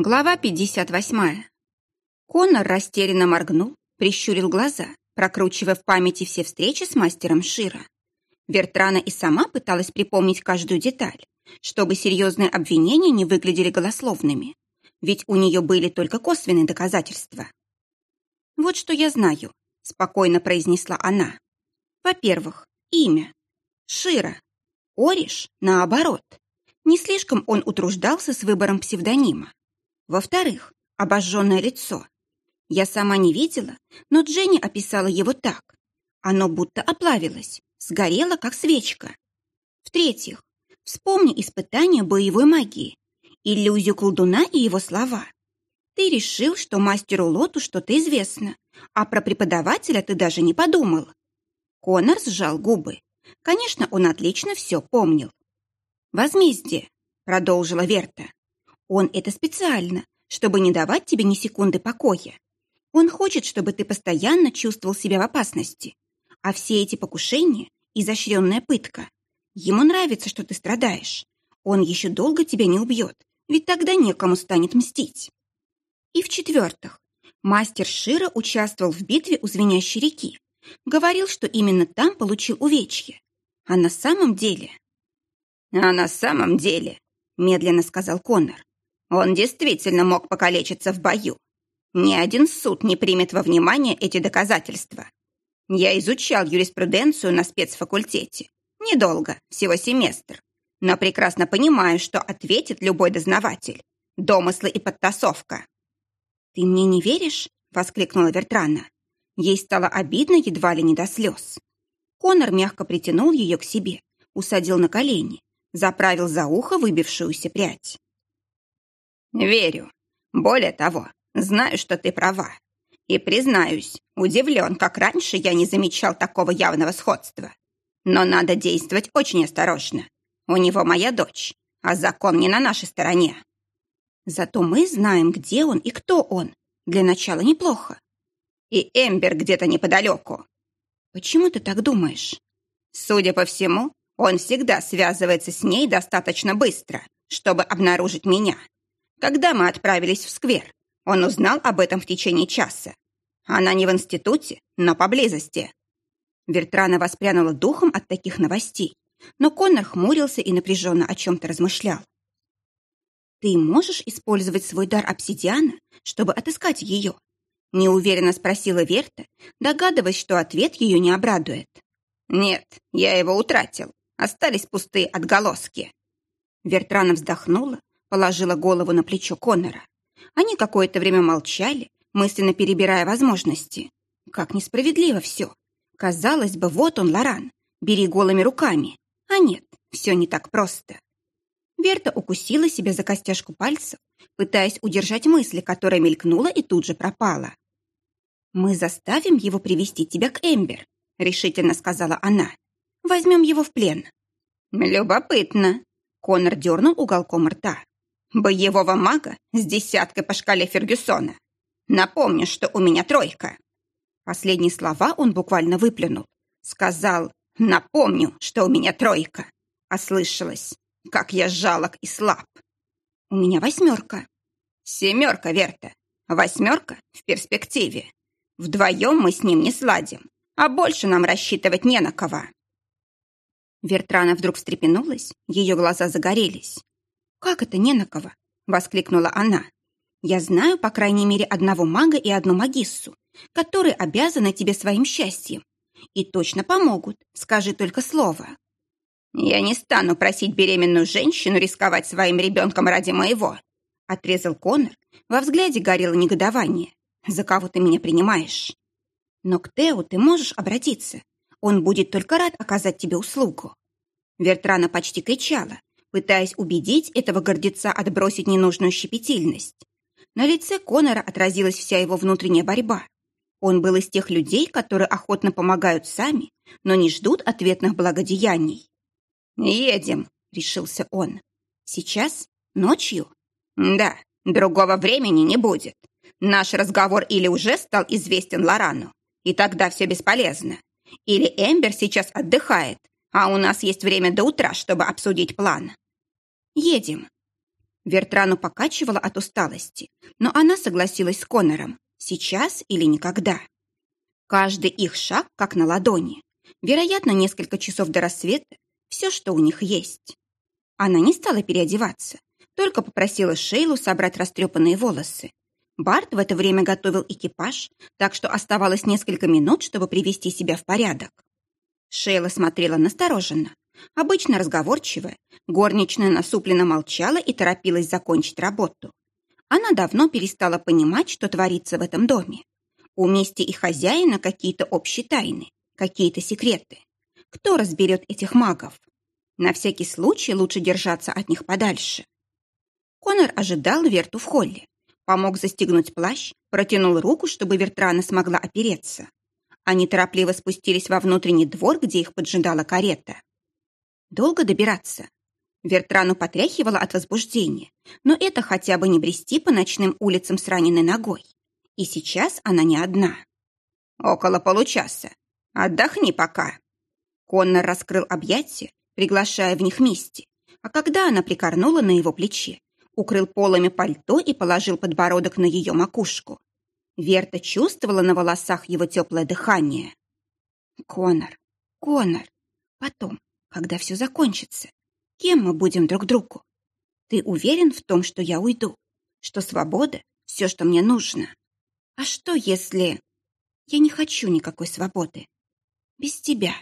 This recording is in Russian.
Глава 58. Конор растерянно моргнул, прищурил глаза, прокручивая в памяти все встречи с мастером Шира. Вертрана и сама пыталась припомнить каждую деталь, чтобы серьезные обвинения не выглядели голословными, ведь у нее были только косвенные доказательства. «Вот что я знаю», — спокойно произнесла она. «Во-первых, имя. Шира. Ориш, наоборот. Не слишком он утруждался с выбором псевдонима. Во-вторых, обожженное лицо. Я сама не видела, но Дженни описала его так. Оно будто оплавилось, сгорело, как свечка. В-третьих, вспомни испытание боевой магии, иллюзию колдуна и его слова. Ты решил, что мастеру Лоту что-то известно, а про преподавателя ты даже не подумал. Конор сжал губы. Конечно, он отлично все помнил. «Возмездие», — продолжила Верта. Он это специально, чтобы не давать тебе ни секунды покоя. Он хочет, чтобы ты постоянно чувствовал себя в опасности. А все эти покушения – изощренная пытка. Ему нравится, что ты страдаешь. Он еще долго тебя не убьет, ведь тогда некому станет мстить. И в-четвертых, мастер Шира участвовал в битве у Звенящей реки. Говорил, что именно там получил увечье. А на самом деле... А на самом деле, медленно сказал Коннор, он действительно мог покалечиться в бою. Ни один суд не примет во внимание эти доказательства. Я изучал юриспруденцию на спецфакультете. Недолго, всего семестр. Но прекрасно понимаю, что ответит любой дознаватель. Домыслы и подтасовка. «Ты мне не веришь?» — воскликнула Вертрана. Ей стало обидно едва ли не до слез. Конор мягко притянул ее к себе, усадил на колени, заправил за ухо выбившуюся прядь. Верю. Более того, знаю, что ты права. И, признаюсь, удивлен, как раньше я не замечал такого явного сходства. Но надо действовать очень осторожно. У него моя дочь, а закон не на нашей стороне. Зато мы знаем, где он и кто он. Для начала неплохо. И Эмбер где-то неподалеку. Почему ты так думаешь? Судя по всему, он всегда связывается с ней достаточно быстро, чтобы обнаружить меня. Когда мы отправились в сквер, он узнал об этом в течение часа. Она не в институте, но поблизости. Вертрана воспрянула духом от таких новостей, но Коннор хмурился и напряженно о чем-то размышлял. «Ты можешь использовать свой дар обсидиана, чтобы отыскать ее?» Неуверенно спросила Верта, догадываясь, что ответ ее не обрадует. «Нет, я его утратил. Остались пустые отголоски». Вертрана вздохнула, положила голову на плечо Коннора. Они какое-то время молчали, мысленно перебирая возможности. Как несправедливо все. Казалось бы, вот он, Лоран, бери голыми руками. А нет, все не так просто. Верта укусила себя за костяшку пальцев, пытаясь удержать мысли, которая мелькнула и тут же пропала. «Мы заставим его привести тебя к Эмбер», — решительно сказала она. «Возьмем его в плен». «Любопытно», — Конор дернул уголком рта. Боевого мага с десяткой по шкале Фергюсона. Напомню, что у меня тройка. Последние слова он буквально выплюнул. Сказал «Напомню, что у меня тройка». Ослышалась. Как я жалок и слаб. У меня восьмерка. Семерка, Верта. Восьмерка в перспективе. Вдвоем мы с ним не сладим, а больше нам рассчитывать не на кого. Вертрана вдруг встрепенулась, ее глаза загорелись. «Как это не на кого?» — воскликнула она. «Я знаю, по крайней мере, одного мага и одну магиссу, которые обязаны тебе своим счастьем. И точно помогут, скажи только слово». «Я не стану просить беременную женщину рисковать своим ребенком ради моего», — отрезал Конор. Во взгляде горело негодование. «За кого ты меня принимаешь?» «Но к Тео ты можешь обратиться. Он будет только рад оказать тебе услугу». Вертрана почти кричала, пытаясь убедить этого гордеца отбросить ненужную щепетильность. На лице Конора отразилась вся его внутренняя борьба. Он был из тех людей, которые охотно помогают сами, но не ждут ответных благодеяний. «Едем», — решился он. «Сейчас? Ночью?» «Да, другого времени не будет. Наш разговор или уже стал известен Лорану, и тогда все бесполезно. Или Эмбер сейчас отдыхает, а у нас есть время до утра, чтобы обсудить план. Едем. Вертрану покачивала от усталости, но она согласилась с Конором. Сейчас или никогда. Каждый их шаг как на ладони. Вероятно, несколько часов до рассвета – все, что у них есть. Она не стала переодеваться, только попросила Шейлу собрать растрепанные волосы. Барт в это время готовил экипаж, так что оставалось несколько минут, чтобы привести себя в порядок. Шейла смотрела настороженно. Обычно разговорчивая, горничная насупленно молчала и торопилась закончить работу. Она давно перестала понимать, что творится в этом доме. У Мисти и хозяина какие-то общие тайны, какие-то секреты. Кто разберет этих магов? На всякий случай лучше держаться от них подальше. Конор ожидал Верту в холле. Помог застегнуть плащ, протянул руку, чтобы Вертрана смогла опереться. Они торопливо спустились во внутренний двор, где их поджидала карета. Долго добираться? Вертрану потряхивала от возбуждения, но это хотя бы не брести по ночным улицам с раненой ногой. И сейчас она не одна. Около получаса. Отдохни пока. Коннор раскрыл объятия, приглашая в них Мисти, а когда она прикорнула на его плече, укрыл полами пальто и положил подбородок на ее макушку. Верта чувствовала на волосах его теплое дыхание. «Конор, Конор, потом, когда все закончится, кем мы будем друг другу? Ты уверен в том, что я уйду? Что свобода — все, что мне нужно? А что, если... Я не хочу никакой свободы. Без тебя.